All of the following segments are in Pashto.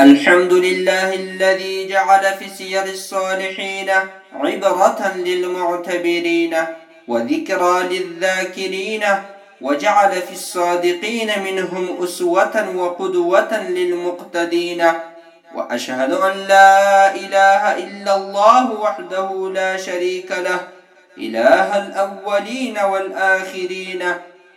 الحمد لله الذي جعل في سير الصالحين عبرة للمعتبرين وذكرى للذاكرين وجعل في الصادقين منهم أسوة وقدوة للمقتدين وأشهد أن لا إله إلا الله وحده لا شريك له إله الأولين والآخرين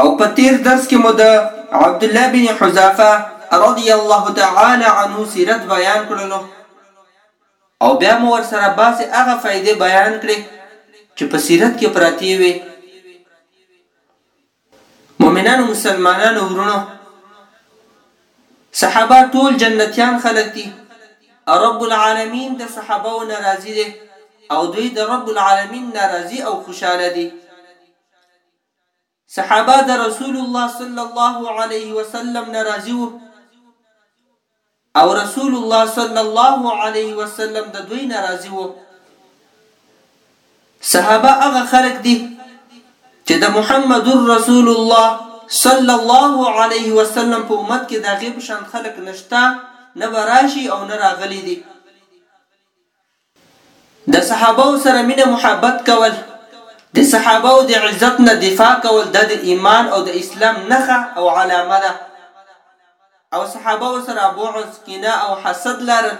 او په تېر درس کې مو د عبدالله بن حذافه رضی الله تعالی عنه سیرت بیان کړلو او بیا مو ورسره بعضې هغه فائدې بیان کړې چې په سیرت کې پراتې وي مؤمنانو مسلمانانو ورونو صحابه ټول جنتیان خلک دي رب العالمین د صحابه او ناراضي دي او دوی د رب العالمین ناراضي او خوشاله دي صحابه د رسول الله صلی الله علیه وسلم ناراضي وو او رسول الله صلی الله علیه وسلم د دوی ناراضي وو صحابه هغه خلک دي چې د محمد رسول الله صلی الله علیه وسلم په امت کې داغه په شان خلک نشته نه براشي او نه راغلي دي د صحابو سره مینه محبت کول، د صحابو د عزت نه دفاع کول دا د ایمان او د اسلام نښه او علامه ده او صحابو سره بغض، کینه او حسد لرل،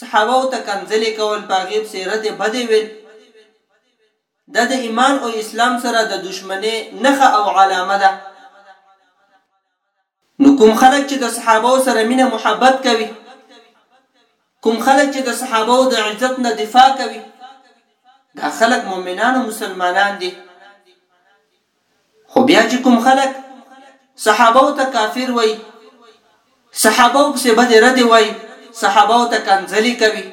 صحابو ته کنځلې کول، په هغې پسې ردې بدې ویل، دا د ایمان او اسلام سره د دښمنې نښه او علامه ده. نو کوم خلک چې د صحابو سره مینه محبت کوي، کوم خلک چې د صحابو د عزت نه دفاع کوي، دا خلک مؤمنان او مسلمانان دي. خو بیا چې کوم خلک صحابو ته کافر وایي، صحابو پسې بدې ردې وایي، صحابو ته کنځلې کوي،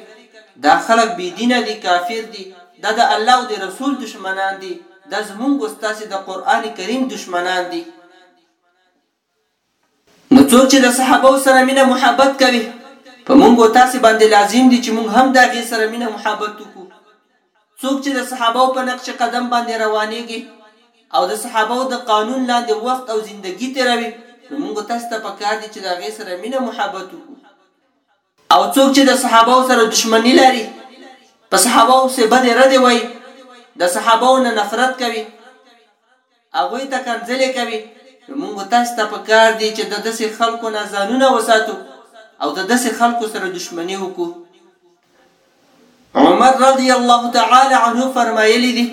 دا خلک بې دینه دي، کافر دي، دا د الله او د رسول دښمنان دي، دا زمونږ او ستاسې د قرآن کریم دښمنان دي. نو څوک چې د صحابه و سره مینه محبت کوي په مونږ او تاسې باندې لازم دي چې مونږ هم د هغې سره مینه محبت وکړو څوک چې د صحابه و په نقش قدم باندې روانېږي او د صحابه و د قانون لاندې وخت او زندگی تیروي نو مونږ تاسو ته پکار دي چې د هغې سره مینه محبت وکړو او څوک چې د صحابه سره دشمنی لري په صحابه سه بد رد وای د صحابه نه نفرت کوي هغه ته کنځلې کوي موږ تاسو ته په کار دي چې د داسې خلکو نه ځانونه وساتو او د داسې خلکو سره دښمنی وکړو عمر رضی الله تعالی عنه فرمایلی دي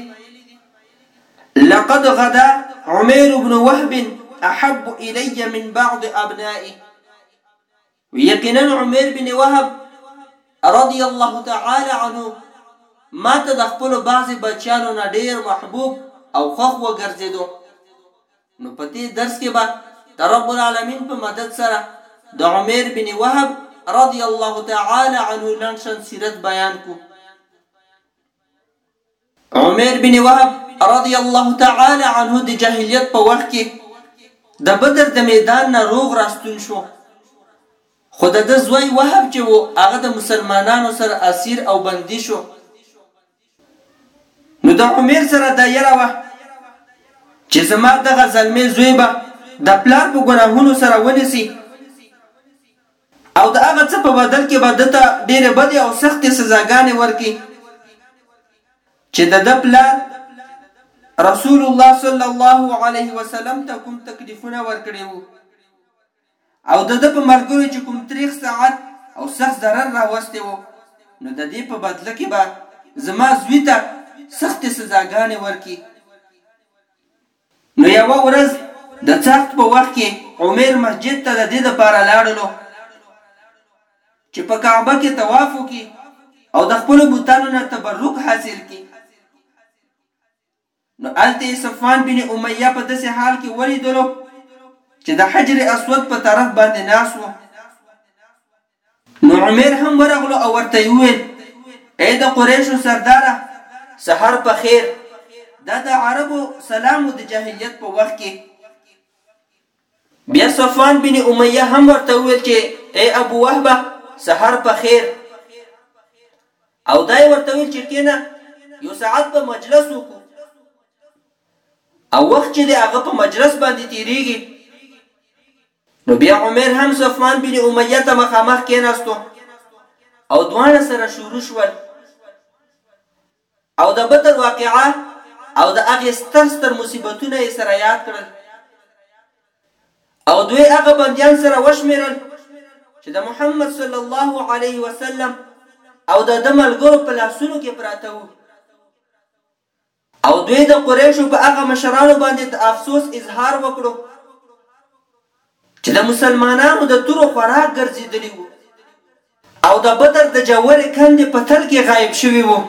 لقد غدا عمير بن وهب احب الي من بعض ابنائي وی یقینا عمیر بن وهب رضی الله تعالی عنه ماته د خپلو بعضې بچیانو نه ډیر محبوب او خوښ وګرځیدو نو په تې درس کې به د رب العالمین په مدد سره د عمیر بن وهب رضی الله تعالی عنه لنډ شند سیرت بیان کو عمر بن وهب رضی الله تعالی عنه د جاهلیت په وخت کې د بدر د میدان نه روغ راستون شو خو د ده زوی وهب چې و هغه د مسلمانانو سره اسیر او بندي شو نو د عمر سره دا یره وه چې زما دغه زلمی زوی به د پلار په ګناهونو سره ونیسي او د هغه څه په بدل کې به ده ته ډېرې بدې او سختې سزاګانې ورکړي چې د ده پلار رسول الله صلی الله علیه وسلم ته کوم تکلیفونه ورکړي وو او د ده په ملګرو چې کوم تریخ ساعت او سخت ضرر راوستی وو نو د دې په بدله کې به زما زوی ته سختې سزاګانې ورکړي نو یوه ورځ د څاښت په وخت کې عمیر مسجد ته د دې لپاره لاړلو چې په کعبه کې طواف وکړي او د خپلو بتانو نه تبرک حاصل کړي. نو هلته یې صفوان بن امیه په داسې حال کې ولیدلو چې د حجر اسود په طرف باندې ناست و. نو عمير هم ورغلو او ورته يې وويل، اې د قريشو سرداره! سهار په خير! دا د عربو سلام و د جاهليت په وخت کې. بيا صفوان بن اميه هم ورته وويل چې، اې ابو وهبه! سهار په خير! او دا يې ورته وويل چې کېنه يو ساعت به مجلس وکړو. او وخت چې دی هغه په مجلس باندې تېرېږي. نو بیا عمر هم صفوان بن امیه ته مخامخ کېناستو او دواړه سره شروع شول او د بدر واقعه او د هغې ستر ستر مصیبتونه یې سره یاد کړل او دوی هغه بندیان سره وشمېرل چې د محمد صلی الله علیه وسلم او د د ملګرو په لاسونو کې پراته وو او دوی د قریشو په هغه مشرانو باندې د افسوس اظهار وکړو چې د مسلمانانو د تورو خوراک ګرځیدلی وو او د بدر د جوړې کندې په تل کې غایب شوی وو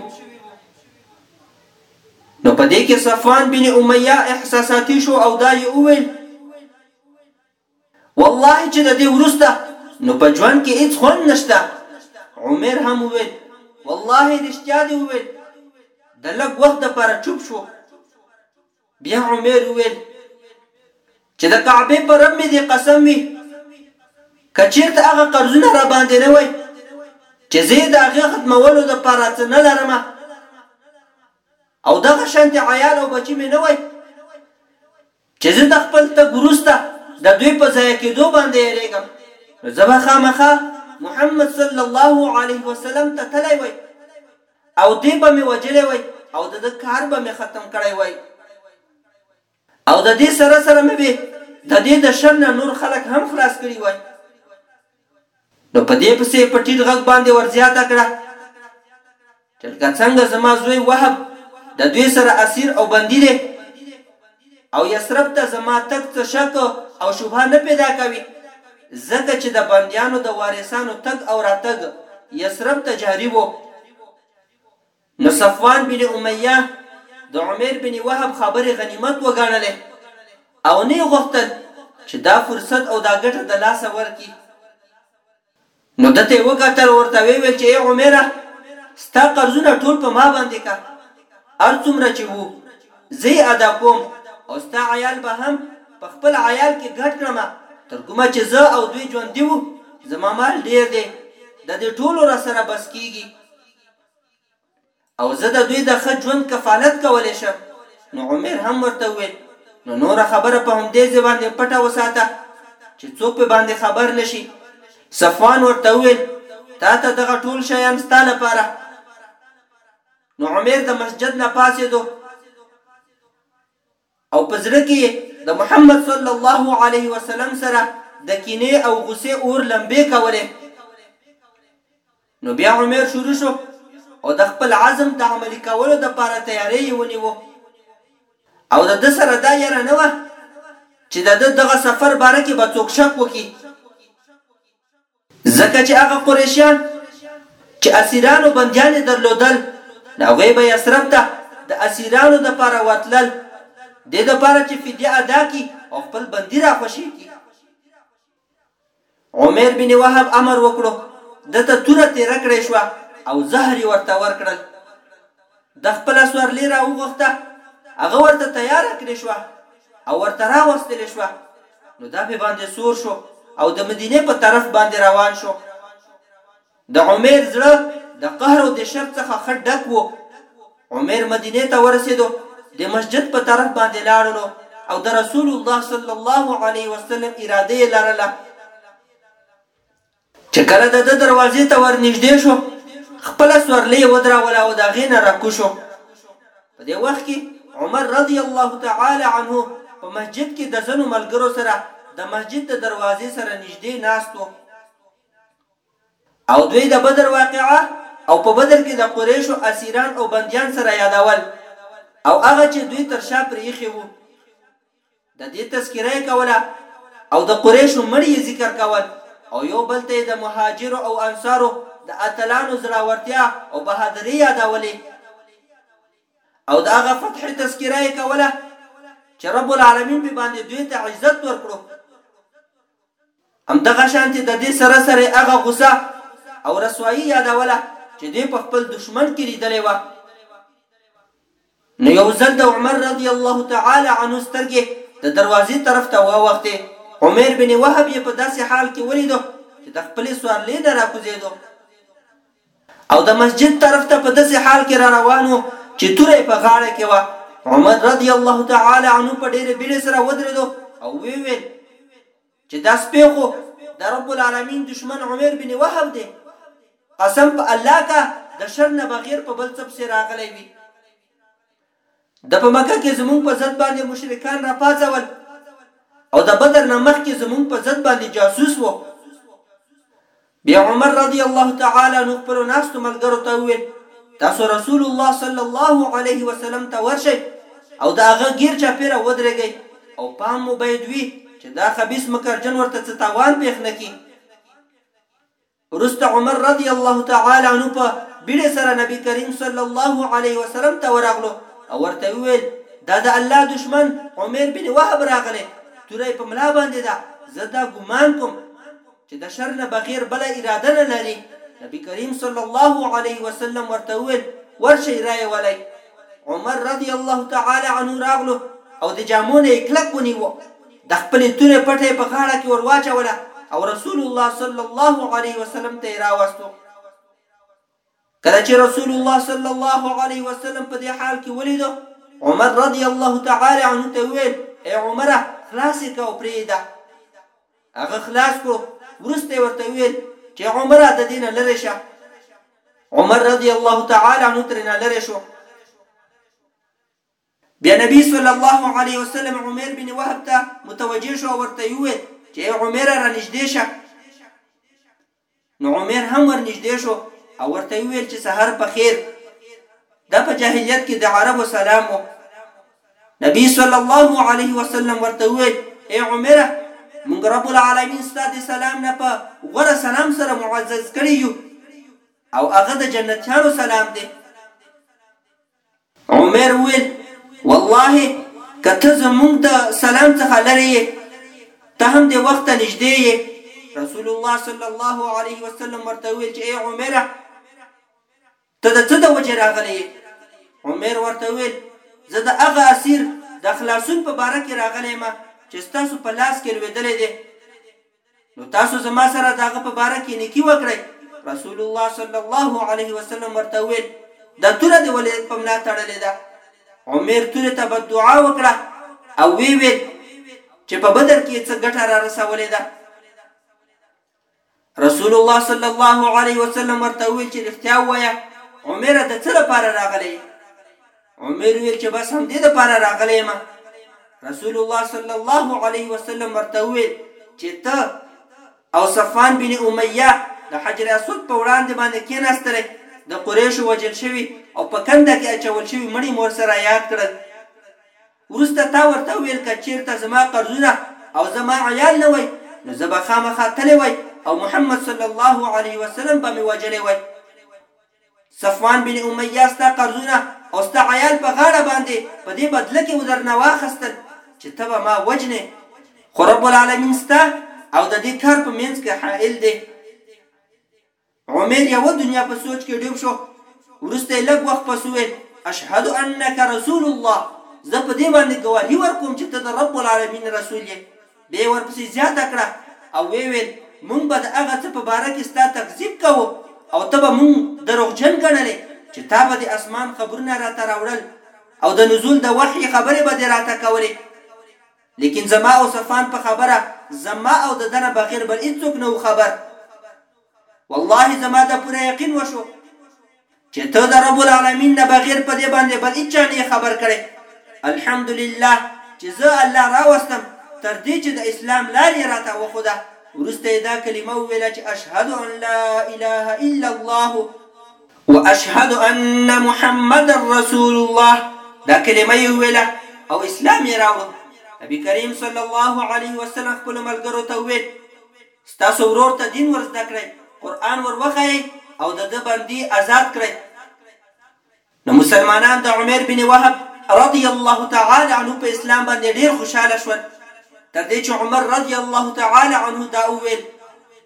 نو په دې کې صفوان بن امیه احساساتي شو او دا یې وویل والله چې د دې وروسته نو په ژوند کې هیڅ خوند نشته عمر هم وویل والله رښتیا دې وویل د لږ وخت دپاره چوپ شو بیا عمر وویل چې د کعبې په رب مې دې قسم وي که چېرته هغه قرضونه را باندې نه وای چې زه یې د هغې ختمولو دپاره څه نه لرم او دغه شانتې عیال او بچي مې نه وای چې زه د خپل تګ وروسته د دوی په ضایع کېدو باندې یریږم نو زه به خامخا محمد صلی الله علیه وسلم ته تللی وای او دی به مې وجلی وای او د ده کار به مې ختم کړی وای او د دې سره سره مې به د دې د شر نه نور خلک هم خلاص کړي وای نو په دې پسې يې په ټيټ غږ باندې ورزياته کړه، چې لکه څنګه زما زوی وهب د دوی سره اسير او بندي دی او يثرب ته زما تګ څه شک او شبهه نه پيدا کوي، ځکه چې د بنديانو د وارثانو تګ او راتګ يثرب ته جاري و. نو صفوان بن امیه د عمیر بن وهب خبرې غنیمت وګڼلې او نه یې غوښتل چې دا فرصت او دا ګټه د لاسه ورکړي. نو ده ته یې وکتل او ورته ویې ویل چې ای عمیره! ستا قرضونه ټول په ما باندې کړه، هر څومره چې وو، زه یې ادا کوم او ستا عیال به هم په خپل عیال کې ګډ کړم، تر کومه چې زه او دوی ژوندي وو، زما مال ډېر دی، د دې ټولو راسره بس کېږي. او زه د دوی د ښه ژوند کفالت کولی شم. نو عمیر هم ورته وویل، نو نوره خبره په همدې ځای باندې پټه وساته چې څوک په باندې خبر نه شي. صفوان ورته وویل، تا ته دغه ټول شیان ستا لپاره. نو عمیر د مسجد نه پاڅېدو. او په زړه کې يې د محمد صلی الله علیه وسلم سره د کینې او غصې اور لمبې کولې. نو بیا عمیر شروع شو او د خپل عزم د عملي کولو دپاره تیاری یې ونیو او د ده سره دا یره نه وه چې د ده دغه سفر باره کې به څوک شک وکړي. ځکه چې هغه قریشیان چې اسیران او بندیان یې درلودل، نو هغوی به یثرب ته د اسیرانو لپاره ورتلل، دې لپاره چې فدیه ادا کړي او خپل بندي راخوشې کړي. عمیر بن وهب امر وکړو، ده ته توره تېره کړی شوه او زهر یې ورته ورکړل. ده خپله سورلي را وغوښته، هغه ورته تياره کړې شوه او ورته راوستلې شوه، نو ده پرې باندې سور شو او د مدينې په طرف باندې روان شو. د عمير زړه د قهر او د شر څخه ښه ډک وو. عمير مدينې ته ورسېدو، د مسجد په طرف باندې لاړلو او د رسول الله صلی الله عليه وسلم اراده يې لرله، چې کله د ده دروازې ته ور نږدې شو، خپله سورلۍ یې ودراوله او د هغې نه را کوز شو. په دې وخت کې عمر رضی الله تعالی عنه په مسجد کې د ځنو ملګرو سره د مسجد د دروازې سره نږدې ناست و او دوی د بدر واقعه او په بدر کې د قریشو اسیران او بندیان سره یادول او هغه چې دوی تر شا پرې ایښي وو. د دې تذکره یې کوله او د قریشو مړي یې ذکر کول او یو بل ته یې د مهاجرو او انصارو د اتلانو زړاورتیا او بهادرې یادولې او د هغه فتحې تذکره یې کوله چې رب العالمین په باندې دوی ته عزت ورکړو همدغه شانتې د دې سره سره هغه غوسه او رسوایی یادوله چې دوی په خپل دشمن کې لیدلې وه نو یو ځل د عمر رضی الله تعالی عنه سترګې د دروازې طرف ته واوښتې، عمیر بن وهب یې په داسې حال کې ولیدو چې د خپلې سوارلې نه راکوزیدو او د مسجد طرف ته په داسې حال کې را روان و چې توره یې په غاړه کې وه، عمر رضی الله تعالی عنه په ډېرې بیړې سره ودریدو او ویې ویل. چې دا سپی خو د رب العالمين دښمن عمير بن وهب دی، قسم په الله که د شر نه بغير په بل څه پسې راغلی وی. ده په مکه کې زمونږ په ضد باندې مشرکان راپاڅول او د بدر نه مخکې زمونږ په ضد باندې جاسوس وو. بیا عمر رضی الله تعالی عنه خپلو ناستو ملګرو ته وویل، تاسو رسول الله صلی الله علیه وسلم ته ورشئ او د هغه ګیر چاپیره ودریږئ او پام مو باید وي چې دا خبیث مکرجن ورته څه تاوان پیښ نه کړي. وروسته عمر رضی الله تعالی عنه په بیړې سره نبي کریم صلی الله علیه وسلم ته ورغلو او ورته یې وویل، دا د الله دښمن عمیر بن وهب راغلی، توره یې په ملا باندې ده، زه دا ګومان کوم، چې د شر نه بغېر بله اراده نه لري، نبي کریم صلی الله علیه وسلم ورته وویل، ورشئ رایې ولئ. عمر رضی الله تعالی عنه راغلو او د جامو نه یې کلک ونیوه، د خپلې تورې پټه یې په غاړه کې ور واچوله او رسول الله صلی الله علیه وسلم ته یې راوستو. کله چې رسول الله صلی الله علیه وسلم په دې حال کې ولیدو عمر رضی الله تعالی عنه ته ویل ای عمره خلاص یې کا او پرېږده هغه خلاص کړو وروسته ورته ویل چې عمره د دینه لری شه عمر رضی الله تعالی عنه ترنه لری شو بیا نبی صلی الله علیه وسلم عمر بن وهب ته متوجه شو ورته یو چې عمر را نږدې شه نو عمير هم ورنژدې شو او ورته يې وويل چې سهار په خير. دا په جاهليت کې د عربو سلام و. نبي صلی الله علیه وسلم ورته وویل ای عمره مونږ رب العالمین ستا د سلام نه په غوره سلام سره معزز کړی یو او هغه د جنتیانو سلام دی عمر وویل، والله که ته زموږ د سلام څخه لرې یې، ته هم دې وخت ته نږدې یې. رسول الله صلی الله علیه وسلم ورته وویل چې ای عمره! ته د څه د وجې راغلی یې؟ عمر ورته وویل، زه د هغه اسیر د خلاصون په باره کې راغلی یم چې ستاسو په لاس کې لوېدلی دی. نو تاسو زما سره د هغه په باره کې نېکي وکړئ. رسول الله صلی الله علیه وسلم ورته وویل، دا توره د ولې په ملا تړلې ده؟ عمیر تورې ته بددعا وکړه او ویې ویل چې په بدر کې یې څه ګټه را رسولې ده. رسول الله صلی الله علیه وسلم ورته وویل چې رښتیا ووایه عمره د څه لپاره راغلی عمر وویل چې بس همدې لپاره راغلی یم. رسول الله صلی الله علیه وسلم ورته وویل چې ته او صفان بن امیه د حجر اسود په وړاندې باندې کېناستلی د قریشو وجل شوي او په کنده کې اچول شوي مړي مور سره یاد کړل وروسته تا ورته وویل که چیرته زما قرضونه او زما عیال نه وای نو زه به خامخا تللی وای او محمد صلی الله علیه وسلم به مې وجلی وای صفوان بن امیه ستا قرضونه او ستا عیال په غاړه باندې په دې بدله کې ودرنه واخستل چې ته به ما وجنې خو رب العالمین ستا او د دې کار په منځ کې حائل دی عمر یو دنیا په سوچ کې ډوب شو ورسته لګ وخت پس ویل اشهد انک رسول الله زه په دې باندې گواهی ورکوم چې ته د رب العالمین رسول یې دی ورپسې زیاته کړه او ویې ویل، مونږ به د هغه څه په باره کې ستا تکذیب کوو او ته به مونږ دروغجن ګڼلې چې تا به د اسمان خبرونه راته راوړل او د نزول د وحی خبرې به دې راته کولې لیکن زما او صفان په خبره زما او دده نه بغېر بل هیڅوک نه وو خبر. والله زما دا پوره یقین وشو چې ته د رب العالمین نه بغیر په دې باندې بل هیچا نه خبر کړی الحمدلله چې زه الله راوستم تر دې چې د اسلام لار یې راته وښوده وروسته یې دا کلمه وویله چې اشهد ان لا اله الا الله واشهد ان محمد رسول الله دا کلمه یې وویله او اسلام یې راوړو نبی کریم صلی الله علیه وسلم خپل ملګرو ته وویل ستاسو ورور ته دین ور زده کړئ، قرآن ور وښایئ او د ده بندي ازاد کړئ. نو مسلمانان د عمیر بن وهب رضی الله تعالی عنه په اسلام باندې ډېر خوشاله شول، تر دې چې عمر رضی الله تعالی عنه دا وویل،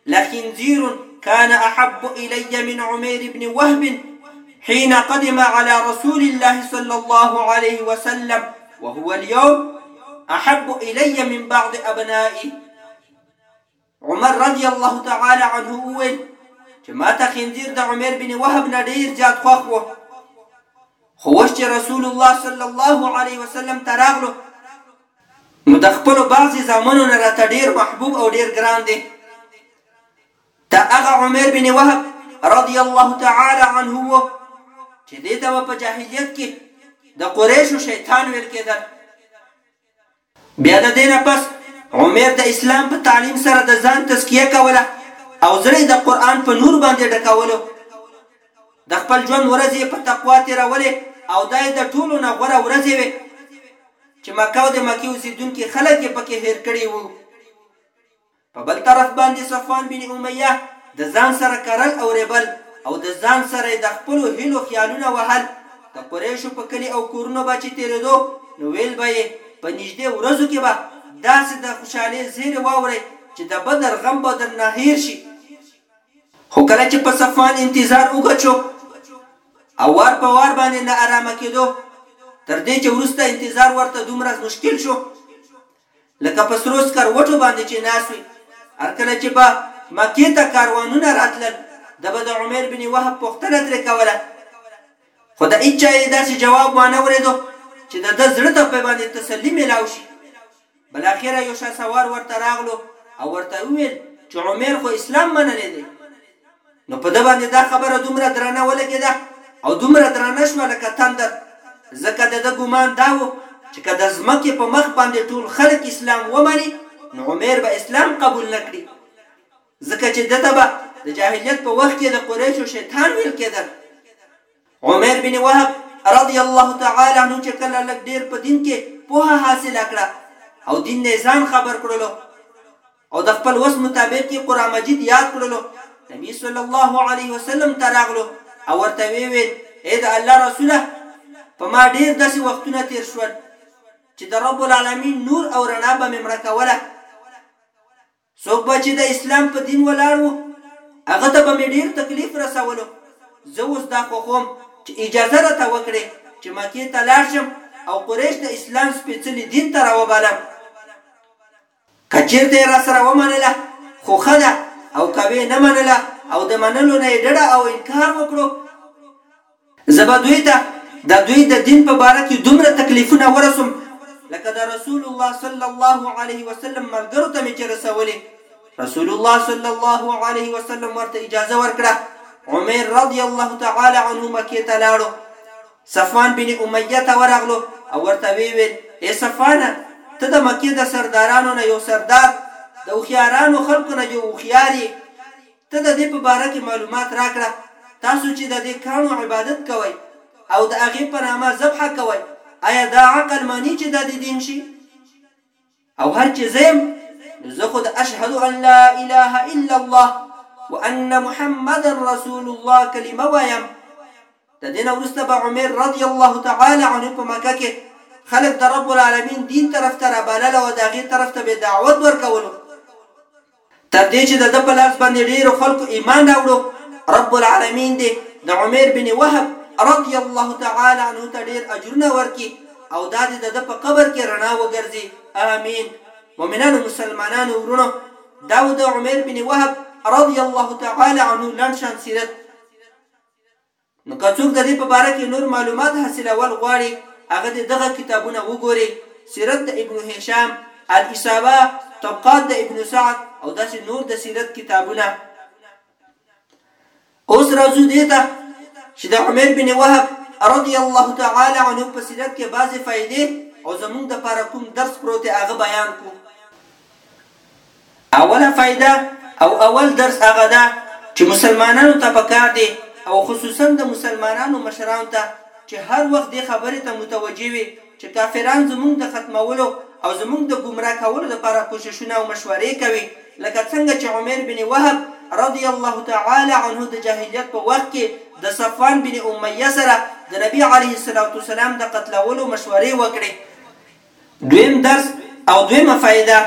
لخنزیر کان احب الی من عمیر بن وهب حين قدم على رسول الله صلی الله علیه وسلم وهو اليوم احب الی من بعض ابنائه عمر رضی الله تعالی عنه وویل چې ما ته خنزیر د عمر بن وهب نه ډیر زیات خوښ و خو اوس چې رسول الله صلی الله علیه وسلم ته راغلو نو د خپلو بعضې زامنو نه راته ډیر محبوب او ډیر ګران دی دا هغه عمر بن وهب رضی الله تعالی عنه و چې دې ته په جاهلیت کې د قریشو شیطان ویل کېدل بیا د دې نه پس عمیر د اسلام په تعلیم سره د ځان تزکیه کوله او زړه یې د قرآن په نور باندې ډکولو. د خپل ژوند ورځې یې په تقوا تېرولې او دا یې د ټولو نه غوره ورځې وې چې مکه او د مکې اوسېدونکي خلک یې پکې هېر کړي وو. په بل طرف باندې صفوان بن امیه د ځان سره کرل او ریبل او د ځان سره یې د خپلو هیلو خیالونه وهل، د قریشو په کلي او کورونو به چې تیریدو نو ویل به یې په نږدې ورځو کې به داسې د خوشحالې زیرې واورئ چې د بدر غم به درنه هیر شي، خو کله چې په صفوان انتظار اوږد شو او وار په وار باندې نا ارامه کیدو تر دې چې وروسته انتظار ورته دومره مشکل شو لکه په سرو سکروټو باندې چې ناست وي. هرکله چې به مکې ته کاروانونه راتلل، ده به د عمیر بن وهب پوښتنه ترې کوله، خو د هیچا یې داسې جواب وانه ورېدو چې د ده زړه ته پرې باندې تسلي مېلاو شي. بالاخره یو شهسوار ورته راغلو او ورته یې وویل چې عمیر خو اسلام منلی دی. نو په ده باندې دا خبره دومره درنه ولګېده او دومره درنه شوه لکه تندر، ځکه د ده ګومان دا و چې که د ځمکې په مخ باندې ټول خلک اسلام ومني نو عمیر به اسلام قبول نه کړي، ځکه چې ده ته به د جاهلیت په وخت کې د قریشو شیطان ویل کېدل. عمیر بن وهب رضی الله تعالی عنه چې کله لږ ډېر په دین کې پوهه حاصله کړه او دین نه یې ځان خبر کړلو، او د خپل وس مطابق یې قرآن مجید یاد کړلو، نبي صلی الله علیه وسلم ته راغلو او ورته ویې ویل، ای د الله رسوله! په ما ډېر داسې وختونه تېر شول چې د رب العالمین نور او رڼا به مې مړه کوله. څوک به چې د اسلام په دین ولاړ وو، هغه ته به مې ډېر تکلیف رسولو، زه اوس دا خوښوم چې اجازه راته وکړې چې مکې ته لاړ شم او قریش د اسلام سپېڅلي دین ته راوبلم. که چېرته یې راسره ومنله خو ښه ده او که ویې نه منله او د منلو نه یې ډډه او انکار وکړو، زه به دوی ته د دوی د دین په باره کې دومره تکلیفونه ورسوم لکه د رسول الله صلی الله علیه وسلم ملګرو ته مې چې رسولې، رسول الله صلی الله علیه وسلم ورته اجازه ورکړه، عمیر رضی الله تعالی عنه مکې ته لاړو. صفوان بن امیه ته ورغلو او ورته ویې ویل، ای صفوانه! ته د مکې د سردارانو نه یو سردار، د هوښیارانو خلکو نه یو هوښیار یې، ته د دې په باره کې معلومات راکړه، تاسو چې د دې کاڼو عبادت کوئ او د هغې په نامه ذبحه کوئ، ایا دا عقل مني چې دا دې دین شي؟ او هر چې زه یم نو زه خو د اشهد ان لا اله الا الله وان محمد رسول الله کلمه وایم د دین ورسته به عمر رضی الله تعالی عنه په مکه کې خلک د رب العالمین دین طرف ته رابلل او د هغې طرف ته به دعوت ورکولو تر دې چې دده په لاس باندې ډېرو خلکو ایمان راوړو، رب العالمین دې د عمیر بن وهب رضی الله تعالی عنه ته ډېر اجرونه ورکړي او دا دې دده په قبر کې رڼا وګرځي، آمین. مؤمنانو مسلمانانو وروڼو! دا و د عمیر بن وهب رضی الله تعالی عنه لنډ شان سیرت. نو که څوک د دې په باره کې نور معلومات حاصلول غواړي هغه دې دغه کتابونه وګوري، سیرت د ابن هشام، الاصابه، طبقات د ابن سعد او داسې نور د سیرت کتابونه. اوس راځو دې ته چې د عمر بن وهب رضی الله تعالی عنه په سیرت کې بعضې فائدې او زمونږ د پاره کوم درس پروت دی هغه بیان کړو. اوله فائده او اول درس هغه دا چې مسلمانانو ته پکار دې او خصوصاً د مسلمانانو مشرانو ته چې هر وخت دې خبرې ته متوجه وي چې کافران زمونږ د ختمولو او زمونږ د ګمراه کولو لپاره کوششونه او مشورې کوي لکه څنګه چې عمیر بن وهب رضی الله تعالی عنه د جاهلیت په وخت کې د صفوان بن امیه سره د نبی علیه الصلاة والسلام د قتلولو مشورې وکړې دویم درس او دویمه فایده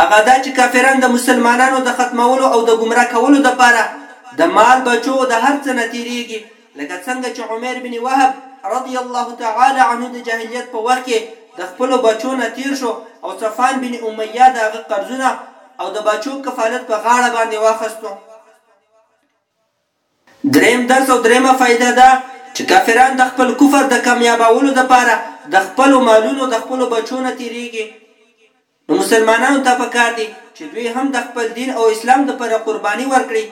هغه دا چې کافران د مسلمانانو د ختمولو او د ګمراه کولو دپاره د مال بچو د هر څه نه تیریږي لکه څنګه چې عمر بن وهب رضی الله تعالی عنه د جاهلیت په وخت کې د خپل بچو نه تیر شو او صفان بن امیه د هغه قرضونه او د بچو کفالت په غاړه باندې واخستو دریم درس او دریمه فایده دا چې کافران د خپل کفر د کامیابولو لپاره د خپلو مالونو د خپلو بچو نه تیریږي نو مسلمانانو ته پکار دي چې دوی هم د خپل دین او اسلام لپاره قرباني ورکړي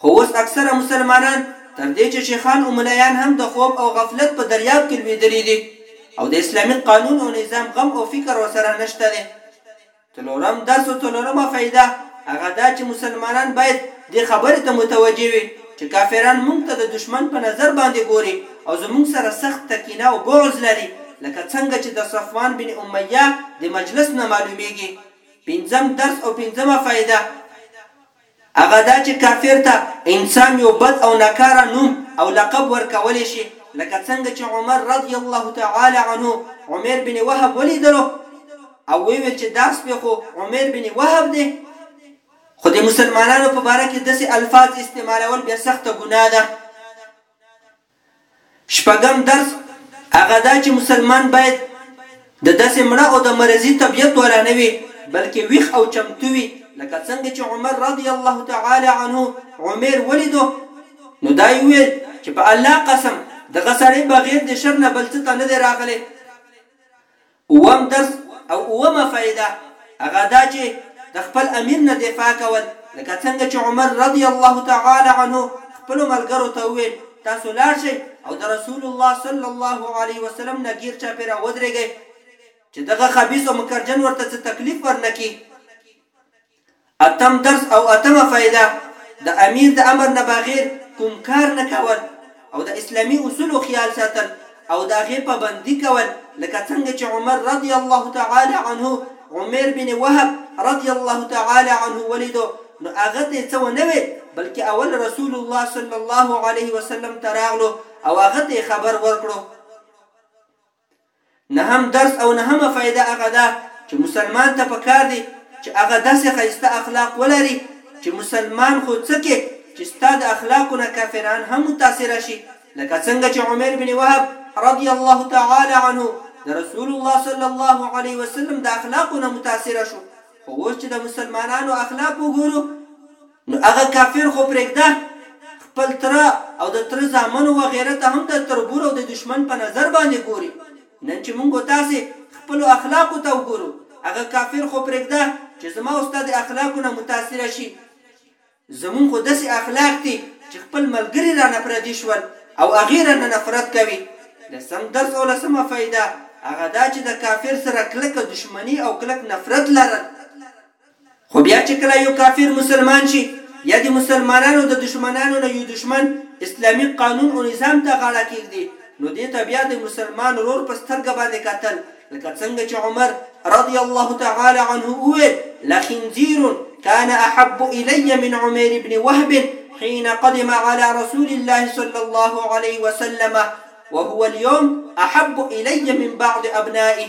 خو اوس اکثره مسلمانان تر دې چې شیخان اوملایان هم د خوب او غفلت په دریاب کې لویدلي دي او د اسلامي قانون او نظام غم او فکر ورسره نشته دی. څلورم درس او څلورمه فائده هغه دا چې مسلمانان باید دې خبرې ته متوجه وي چې کافران مونږ ته د دښمن په نظر باندې ګوري او زمونږ سره سخته کینه او بغض لري لکه څنګه چې د صفوان بن امیه د مجلس نه معلومیږي پنځم درس او پنځمه فائده هغه دا چې کافر ته انسان يو بد او ناکاره نوم او لقب ورکولی شي، لکه څنګه چې عمر رضی الله تعالی عنه عمير بن وهب وليدلو او ويې ويل چې دا سپی خو عمير بن وهب دی، خو د مسلمانانو په باره کې داسې الفاظ استعمالول بيا سخته ګناه ده. شپږم درس هغه دا چې مسلمان باید د داسې مړه او د مرضي طبیعت والا نه وي بلکې ویښ او چمتو وي لکه څنګه چې عمر رضی الله تعالی عنه عمیر ولیدو نو دا یې ویل چې په الله قسم دغه سړی بغیر د شر نه بل څه ته نه دی راغلی اووم درس او اوومه فائده هغه دا چې د خپل امير نه دفاع کول لکه څنګه چې عمر رضی الله تعالی عنه خپلو ملګرو ته وويل تاسو لاړ شئ او د رسول الله صلی الله عليه وسلم نه ګير چاپيره ودرېږئ چې دغه خبيث او مکرجن ورته څه تکليف ورنه کړي. اتم درس او اتمه فائده، د امير د امر نه بغېر کوم کار نه کول او د اسلامي اصولو خيال ساتل او د هغې پابندي کول لکه څنګه چې عمر رضي الله تعالی عنه عمير بن وهب رضي الله تعالی عنه وليدو نو هغه ته څه ونه ويل بلکې اول رسول الله صلی الله عليه وسلم ته راغلو او هغه ته خبر ورکړو نهم درس او نهمه فائده هغه دا چې مسلمان ته پکار دی چې هغه داسې ښایسته اخلاق ولري چې مسلمان خو څه کې چې ستا د اخلاقو نه کافران هم متاثره شي لکه څنګه چې عمر بن وهب رضی الله تعالی عنه د رسول الله صلی الله علیه وسلم د اخلاقو نه متاثره شو خو اوس چې د مسلمانانو اخلاق وګورو نو هغه کافر خو پرېږده، خپل تره او د تره زامنو وغېره ته هم د تربور او د دښمن په نظر باندې ګوري، نن چې مونږ او تاسې خپلو اخلاقو ته وګورو، هغه کافر خو پرېږده چې زما او ستا د اخلاقو نه متاثره شي، زمونږ خو داسې اخلاق دي چې خپل ملګري رانه پردي شول او هغۀ رانه نفرت کوي. لسم درس او لسمه فائده، هغه دا چې د کافر سره کلکه دښمني او کلک نفرت لرل، خو بیا چې کله یو کافر مسلمان شي یا د مسلمانانو د دښمنانو نه یو دښمن اسلامي قانون او نظام ته غاړه کیږدي نو دې ته بیا د مسلمان ورور په سترګه باندې کتل لکه څنګه چې عمر رضی الله تعالی عنه وویل لخنزیر كان احب الي من عمير بن وهب حين قدم على رسول الله صلى الله عليه وسلم وهو اليوم احب الي من بعض ابنائه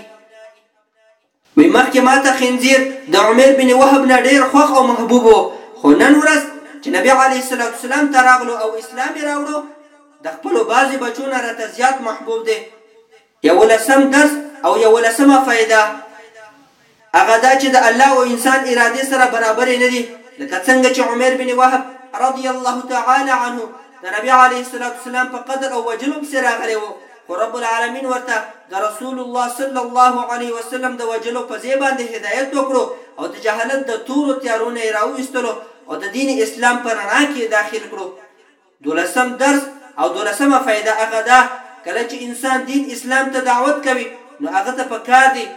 وي مخکې ماته خنزير د عمير بن وهب نه ډير خوښ او محبوب وو خو نن ورځ چې نبي عليه الصلاة والسلام ته راغلو او اسلام يې راوړو د خپلو بعضې بچو نه راته زيات محبوب دی يولسم درس او يولسمه فايده هغه دا چې د الله او انسان ارادې سره برابرې نه دي لکه څنګه چې عمير بن وهب رضي الله تعالى عنه د نبي عليه الصلاة والسلام په قدر او وجلو پسې راغلی وو خو رب العالمين ورته د رسول الله صلی الله عليه وسلم د وژلو په ځای باندې هدايت وکړو او د جهالت د تورو تيارو نه يې راوويستلو او د دين اسلام په رڼا کې يې داخل کړو دولسم درس او دولسمه فائده هغه ده کله چې انسان دين اسلام ته دعوت کوي نو هغه ته په کار دي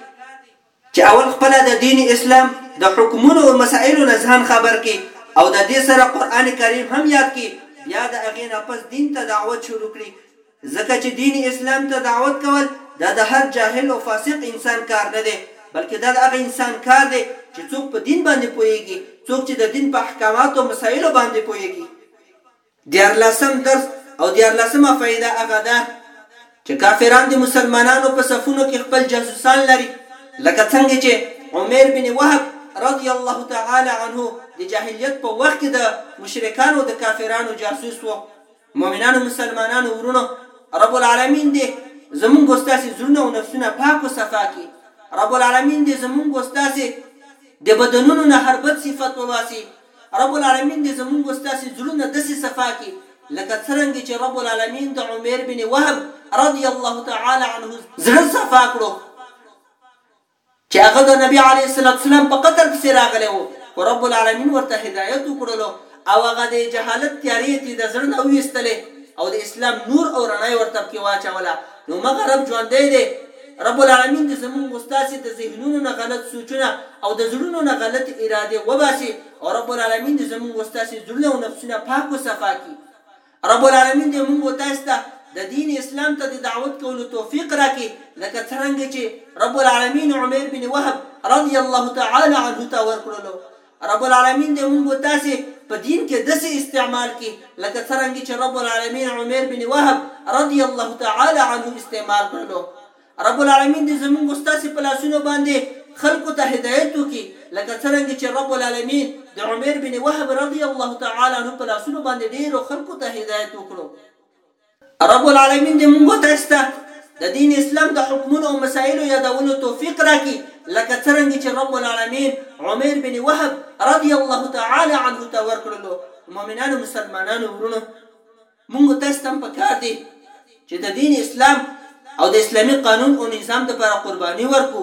چې اول خپله د دین اسلام د حکمونو او مسائلو نه ځان خبر کړي او د دې سره قرآن کریم هم یاد کړي بیا د هغې نه پس دین ته دعوت شروع کړي ځکه چې دین اسلام ته دعوت کول دا د هر جاهل او فاسق انسان کار نه دی بلکې دا د هغه انسان کار دی چې څوک په دین باندې پوهیږي څوک چې د دین په احکاماتو او مسائلو باندې پوهیږي دیارلسم درس او دیارلسمه فائده هغه ده چې کافران د مسلمانانو په صفونو کې خپل جاسوسان لري لکه څنګه چې عمیر بن وهب رضی الله تعالی عنه د جاهلیت په وخت کې د مشرکانو د کافرانو جاسوس وو مؤمنانو مسلمانانو ورونو رب العالمین دې زمونږ استاسې زړونه او نفسونه پاک او صفا کړي رب العالمین دې زمونږ استاسې د بدنونو نه هر بد صفت وباسي رب العالمين دې زمونږ او ستاسې زړونه دسې صفا کړي لکه څرنګه چې رب العالمين د عمير بن وهب رضي الله تعالی عنه زړه صفا کړو چې هغه د نبي عليه الصلاة والسلام په قتل پسې راغلی وو خو رب العالمين ورته هدايت وکړلو او هغه د جهالت تيارې تې د زړه نه وويستلې او د اسلام نور او رڼا يې ورته پکې واچوله نو مګر رب ژوندی دی. رب العالمين دې زمونږ او ستاسې د ذهنونو نه غلط سوچونه او د زړونو نه غلطې ارادې وباسې او رب العالمين دې زمونږ او ستاسې زړونه او نفسونه پاک او صفا کړي. رب العالمين دې مونږ او تاسې ته د دين اسلام ته د دعوت کولو توفيق راکړي لکه څرنګه چې رب العالمين عمير بن وهب رضي الله تعالی عنه ته ورکړلو. رب العالمين دې مونږ تاسې په دين کې دسې استعمال کړي لکه څرنګه چې رب العالمين عمير بن وهب رضي الله تعالي عنه استعمال کړلو رب العالمين دې زمونږ ستاسې په لاسونو باندې خلکو ته هدايت وکړي لکه څرنګه چې رب العالمين د عمير بن وهب رضي الله تعالي عنه په لاسونو باندې ډېرو خلکو ته هدايت وکړو رب العالمين دې مونږ او تاسو ته د دين اسلام د حکمونو او مسائلو يادولو توفيق راکړي لکه څرنګه چې رب العالمين عمير بن وهب رضي الله تعالى عنه ته ورکړلو مؤمنانو مسلمانانو ورونو مونږ تاسو ته پکار دي چې د دین اسلام او د اسلامي قانون او نظام لپاره قرباني ورکو